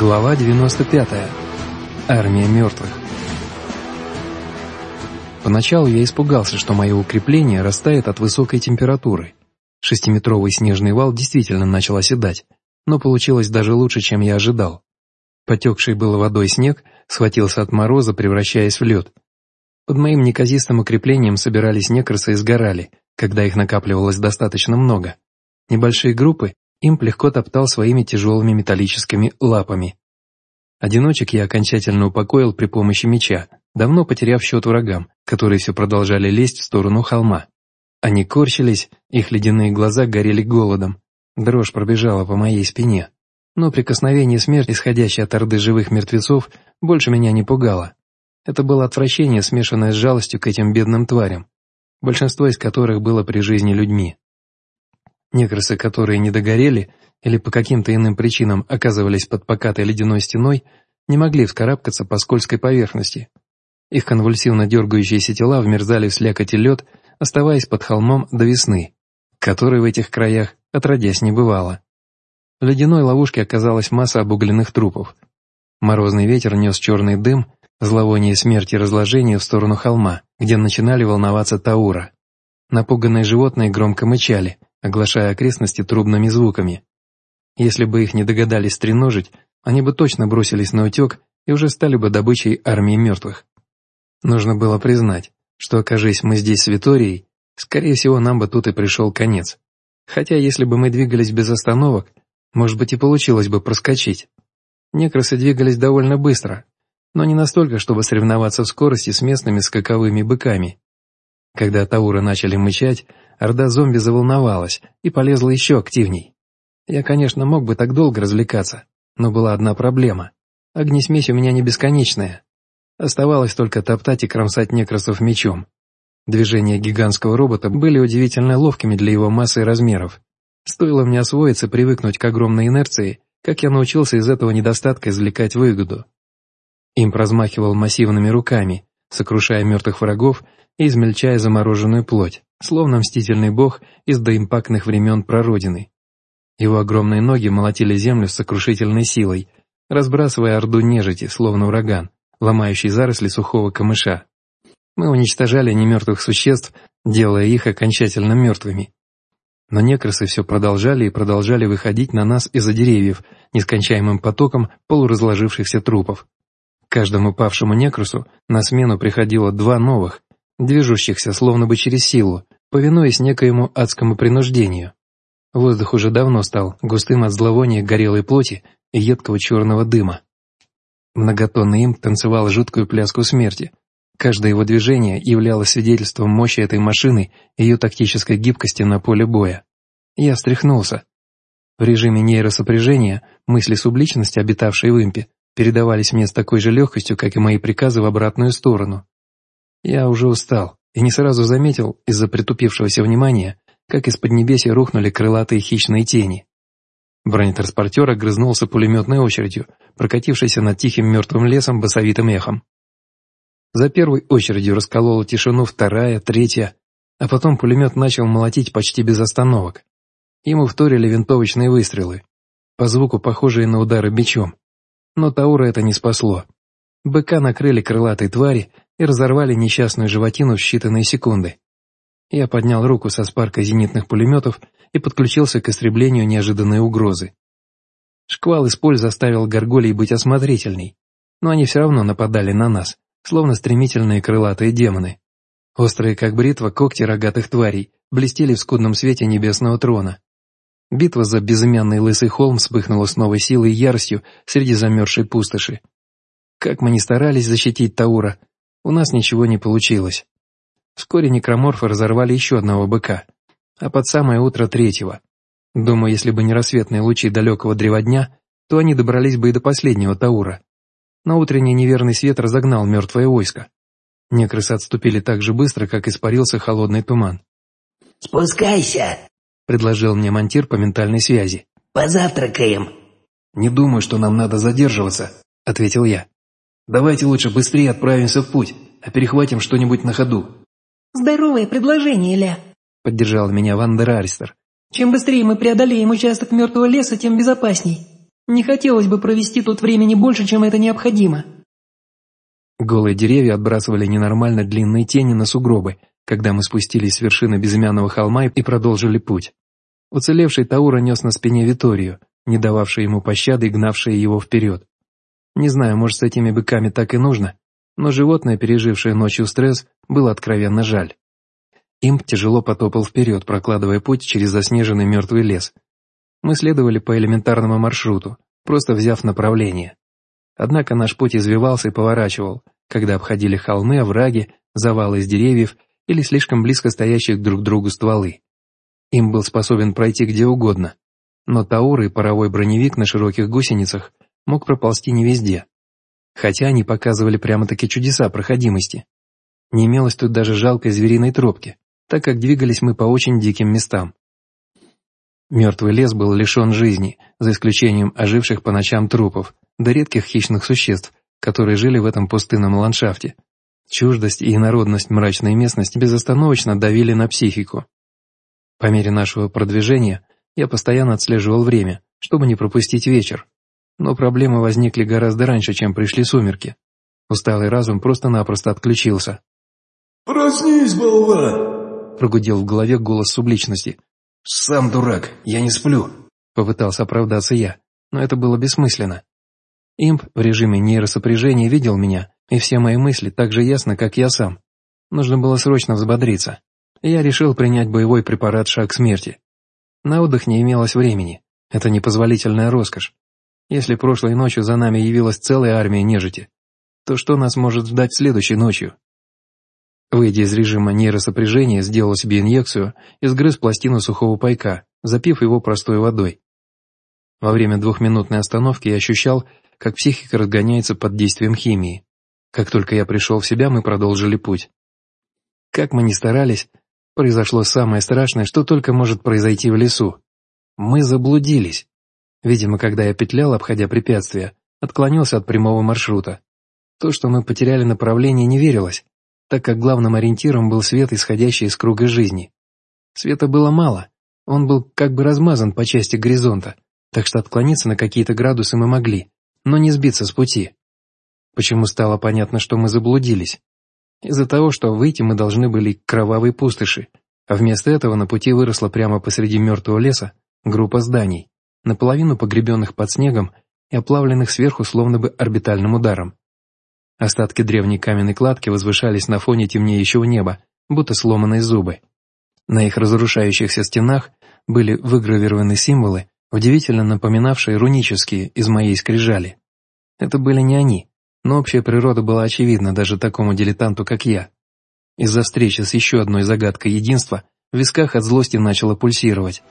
Глава 95. Армия мертвых. Поначалу я испугался, что мое укрепление растает от высокой температуры. Шестиметровый снежный вал действительно начал оседать, но получилось даже лучше, чем я ожидал. Потекший было водой снег схватился от мороза, превращаясь в лед. Под моим неказистым укреплением собирались некрасы и сгорали, когда их накапливалось достаточно много. Небольшие группы Имп легко топтал своими тяжелыми металлическими лапами. Одиночек я окончательно упокоил при помощи меча, давно потеряв счет врагам, которые все продолжали лезть в сторону холма. Они корчились, их ледяные глаза горели голодом. Дрожь пробежала по моей спине. Но прикосновение смерти, исходящее от орды живых мертвецов, больше меня не пугало. Это было отвращение, смешанное с жалостью к этим бедным тварям, большинство из которых было при жизни людьми. Некросы, которые не догорели или по каким-то иным причинам оказывались под покатой ледяной стеной, не могли вскарабкаться по скользкой поверхности. Их конвульсивно дергающиеся тела вмерзали в слякоть и лед, оставаясь под холмом до весны, которой в этих краях отродясь не бывало. В ледяной ловушке оказалась масса обугленных трупов. Морозный ветер нес черный дым, зловоние смерти и разложения в сторону холма, где начинали волноваться Таура. Напуганные животные громко мычали – оглашая окрестности трубными звуками. Если бы их не догадались стреножить, они бы точно бросились на утек и уже стали бы добычей армии мертвых. Нужно было признать, что окажись мы здесь с Виторией, скорее всего, нам бы тут и пришел конец. Хотя если бы мы двигались без остановок, может быть и получилось бы проскочить. Некросы двигались довольно быстро, но не настолько, чтобы соревноваться в скорости с местными скаковыми быками. Когда тауры начали мычать, орда зомби заволновалась и полезла еще активней. Я, конечно, мог бы так долго развлекаться, но была одна проблема. Огнесмесь у меня не бесконечная. Оставалось только топтать и кромсать некросов мечом. Движения гигантского робота были удивительно ловкими для его массы и размеров. Стоило мне освоиться, привыкнуть к огромной инерции, как я научился из этого недостатка извлекать выгоду. Им размахивал массивными руками, сокрушая мертвых врагов и измельчая замороженную плоть, словно мстительный бог из доимпактных времен прародины. Его огромные ноги молотили землю с сокрушительной силой, разбрасывая орду нежити, словно ураган, ломающий заросли сухого камыша. Мы уничтожали немертвых существ, делая их окончательно мертвыми. Но некросы все продолжали и продолжали выходить на нас из-за деревьев, нескончаемым потоком полуразложившихся трупов. Каждому павшему некрусу на смену приходило два новых, движущихся словно бы через силу, повинуясь некоему адскому принуждению. Воздух уже давно стал густым от зловония горелой плоти и едкого черного дыма. Многотонный им танцевал жуткую пляску смерти. Каждое его движение являлось свидетельством мощи этой машины и ее тактической гибкости на поле боя. Я встряхнулся. В режиме нейросопряжения мысли субличности, обитавшей в импе, передавались мне с такой же легкостью, как и мои приказы в обратную сторону. Я уже устал и не сразу заметил из-за притупившегося внимания, как из под поднебесья рухнули крылатые хищные тени. Бронетранспортер огрызнулся пулеметной очередью, прокатившейся над тихим мертвым лесом басовитым эхом. За первой очередью расколола тишину вторая, третья, а потом пулемет начал молотить почти без остановок. Ему вторили винтовочные выстрелы, по звуку похожие на удары бичом. Но Таура это не спасло. Быка накрыли крылатой твари и разорвали несчастную животину в считанные секунды. Я поднял руку со спаркой зенитных пулеметов и подключился к истреблению неожиданной угрозы. Шквал из поль заставил горголей быть осмотрительней, но они все равно нападали на нас, словно стремительные крылатые демоны. Острые, как бритва, когти рогатых тварей блестели в скудном свете небесного трона. Битва за безымянный лысый холм вспыхнула с новой силой и яростью среди замерзшей пустоши. Как мы ни старались защитить Таура, у нас ничего не получилось. Вскоре некроморфы разорвали еще одного быка, а под самое утро третьего. Думаю, если бы не рассветные лучи далекого древодня, то они добрались бы и до последнего Таура. Но утренний неверный свет разогнал мертвое войско. Некрысы отступили так же быстро, как испарился холодный туман. «Спускайся!» — предложил мне монтир по ментальной связи. «Позавтракаем!» «Не думаю, что нам надо задерживаться», — ответил я. Давайте лучше быстрее отправимся в путь, а перехватим что-нибудь на ходу». «Здоровое предложение, Ля», — поддержал меня Вандер Аристер. «Чем быстрее мы преодолеем участок мертвого леса, тем безопасней. Не хотелось бы провести тут времени больше, чем это необходимо. Голые деревья отбрасывали ненормально длинные тени на сугробы, когда мы спустились с вершины безымянного холма и продолжили путь. Уцелевший Таура нес на спине Виторию, не дававший ему пощады и гнавший его вперед. Не знаю, может, с этими быками так и нужно, но животное, пережившее ночью стресс, было откровенно жаль. Имп тяжело потопал вперед, прокладывая путь через заснеженный мертвый лес. Мы следовали по элементарному маршруту, просто взяв направление. Однако наш путь извивался и поворачивал, когда обходили холмы, овраги, завалы из деревьев или слишком близко стоящих друг к другу стволы. Им был способен пройти где угодно, но Таур и паровой броневик на широких гусеницах мог проползти не везде, хотя они показывали прямо-таки чудеса проходимости. Не имелось тут даже жалкой звериной тропки, так как двигались мы по очень диким местам. Мертвый лес был лишен жизни, за исключением оживших по ночам трупов, да редких хищных существ, которые жили в этом пустынном ландшафте. Чуждость и инородность мрачной местности безостановочно давили на психику. По мере нашего продвижения я постоянно отслеживал время, чтобы не пропустить вечер. Но проблемы возникли гораздо раньше, чем пришли сумерки. Усталый разум просто-напросто отключился. «Проснись, болван!» Прогудел в голове голос субличности. «Сам дурак, я не сплю!» Попытался оправдаться я, но это было бессмысленно. Имп в режиме нейросопряжения видел меня, и все мои мысли так же ясно, как я сам. Нужно было срочно взбодриться. Я решил принять боевой препарат «Шаг смерти». На отдых не имелось времени. Это непозволительная роскошь. Если прошлой ночью за нами явилась целая армия нежити, то что нас может ждать следующей ночью? Выйдя из режима нейросопряжения, сделал себе инъекцию и сгрыз пластину сухого пайка, запив его простой водой. Во время двухминутной остановки я ощущал, как психика разгоняется под действием химии. Как только я пришел в себя, мы продолжили путь. Как мы ни старались, произошло самое страшное, что только может произойти в лесу. Мы заблудились. Видимо, когда я петлял, обходя препятствия, отклонился от прямого маршрута. То, что мы потеряли направление, не верилось, так как главным ориентиром был свет, исходящий из круга жизни. Света было мало, он был как бы размазан по части горизонта, так что отклониться на какие-то градусы мы могли, но не сбиться с пути. Почему стало понятно, что мы заблудились? Из-за того, что выйти мы должны были к кровавой пустоши, а вместо этого на пути выросла прямо посреди мертвого леса группа зданий, наполовину погребенных под снегом и оплавленных сверху словно бы орбитальным ударом. Остатки древней каменной кладки возвышались на фоне темнеющего неба, будто сломанные зубы. На их разрушающихся стенах были выгравированы символы, удивительно напоминавшие рунические из моей скрижали. Это были не они, но общая природа была очевидна даже такому дилетанту, как я. Из-за встречи с еще одной загадкой единства в висках от злости начало пульсировать.